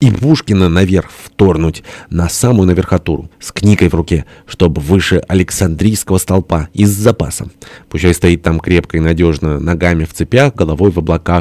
И Пушкина наверх вторнуть, на самую наверхотуру, с книгой в руке, чтобы выше Александрийского столпа и с запасом. Пусть стоит там крепко и надежно, ногами в цепях, головой в облаках.